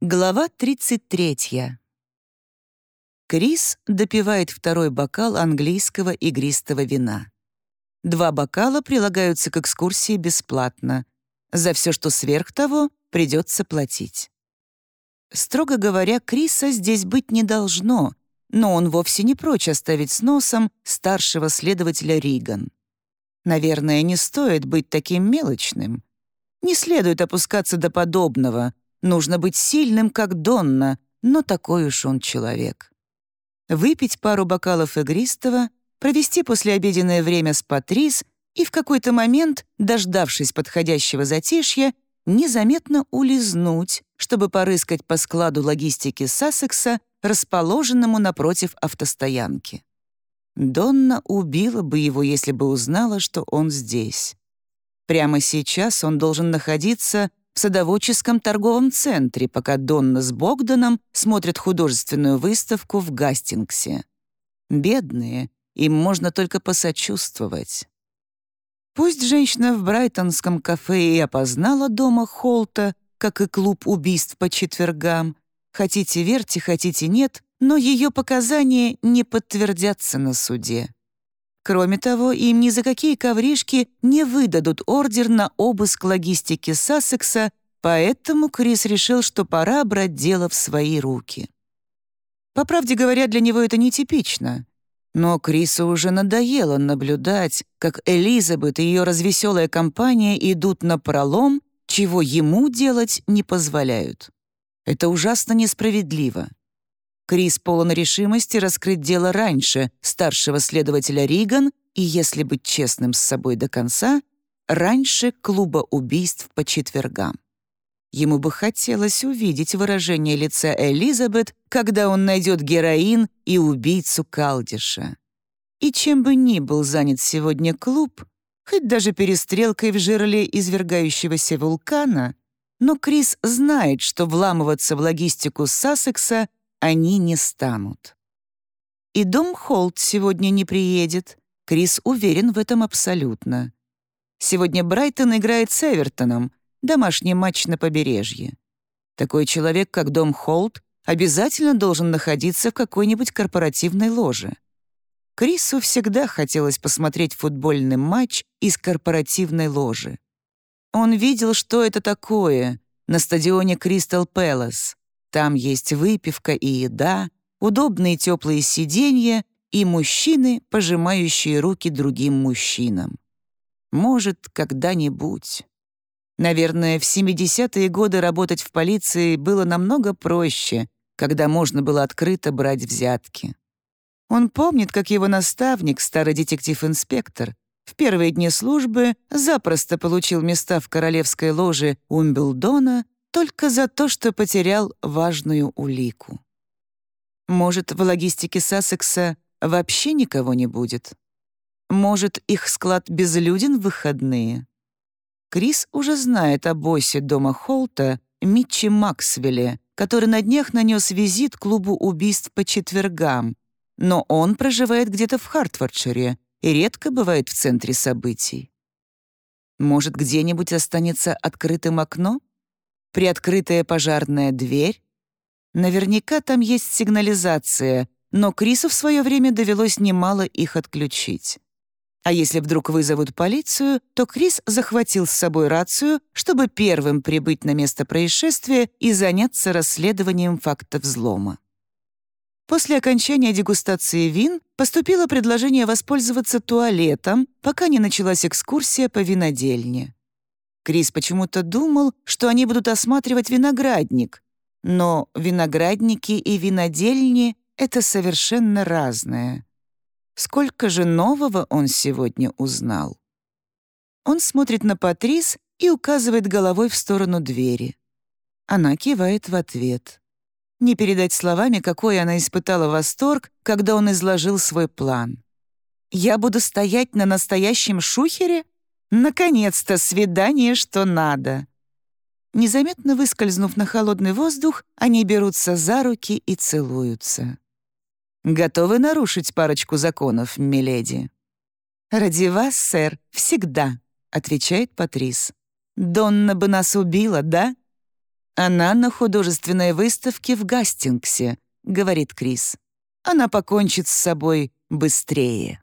Глава 33. Крис допивает второй бокал английского игристого вина. Два бокала прилагаются к экскурсии бесплатно. За все, что сверх того, придется платить. Строго говоря, Криса здесь быть не должно, но он вовсе не прочь оставить с носом старшего следователя Риган. Наверное, не стоит быть таким мелочным. Не следует опускаться до подобного — Нужно быть сильным, как Донна, но такой уж он человек. Выпить пару бокалов игристого, провести послеобеденное время с Патрис и в какой-то момент, дождавшись подходящего затишья, незаметно улизнуть, чтобы порыскать по складу логистики Сассекса, расположенному напротив автостоянки. Донна убила бы его, если бы узнала, что он здесь. Прямо сейчас он должен находиться в садоводческом торговом центре, пока Донна с Богданом смотрят художественную выставку в Гастингсе. Бедные, им можно только посочувствовать. Пусть женщина в брайтонском кафе и опознала дома Холта, как и клуб убийств по четвергам, хотите верьте, хотите нет, но ее показания не подтвердятся на суде. Кроме того, им ни за какие ковришки не выдадут ордер на обыск логистики Сассекса, поэтому Крис решил, что пора брать дело в свои руки. По правде говоря, для него это нетипично. Но Крису уже надоело наблюдать, как Элизабет и ее развеселая компания идут на пролом, чего ему делать не позволяют. Это ужасно несправедливо. Крис полон решимости раскрыть дело раньше старшего следователя Риган и, если быть честным с собой до конца, раньше клуба убийств по четвергам. Ему бы хотелось увидеть выражение лица Элизабет, когда он найдет героин и убийцу Калдиша. И чем бы ни был занят сегодня клуб, хоть даже перестрелкой в жерле извергающегося вулкана, но Крис знает, что вламываться в логистику Сассекса они не станут. И дом Холт сегодня не приедет. Крис уверен в этом абсолютно. Сегодня Брайтон играет с Эвертоном, домашний матч на побережье. Такой человек, как дом Холт, обязательно должен находиться в какой-нибудь корпоративной ложе. Крису всегда хотелось посмотреть футбольный матч из корпоративной ложи. Он видел, что это такое на стадионе Кристал Пэлас. Там есть выпивка и еда, удобные теплые сиденья и мужчины, пожимающие руки другим мужчинам. Может, когда-нибудь. Наверное, в 70-е годы работать в полиции было намного проще, когда можно было открыто брать взятки. Он помнит, как его наставник, старый детектив-инспектор, в первые дни службы запросто получил места в королевской ложе Умбелдона только за то, что потерял важную улику. Может, в логистике Сассекса вообще никого не будет? Может, их склад безлюден в выходные? Крис уже знает о боссе дома Холта Митчи Максвелле, который на днях нанес визит клубу убийств по четвергам, но он проживает где-то в Хартфордшире и редко бывает в центре событий. Может, где-нибудь останется открытым окно? Приоткрытая пожарная дверь. Наверняка там есть сигнализация, но Крису в свое время довелось немало их отключить. А если вдруг вызовут полицию, то Крис захватил с собой рацию, чтобы первым прибыть на место происшествия и заняться расследованием факта взлома. После окончания дегустации вин поступило предложение воспользоваться туалетом, пока не началась экскурсия по винодельне. Крис почему-то думал, что они будут осматривать виноградник. Но виноградники и винодельни — это совершенно разное. Сколько же нового он сегодня узнал? Он смотрит на Патрис и указывает головой в сторону двери. Она кивает в ответ. Не передать словами, какой она испытала восторг, когда он изложил свой план. «Я буду стоять на настоящем шухере?» Наконец-то свидание, что надо. Незаметно выскользнув на холодный воздух, они берутся за руки и целуются. «Готовы нарушить парочку законов, миледи?» «Ради вас, сэр, всегда», — отвечает Патрис. «Донна бы нас убила, да?» «Она на художественной выставке в Гастингсе», — говорит Крис. «Она покончит с собой быстрее».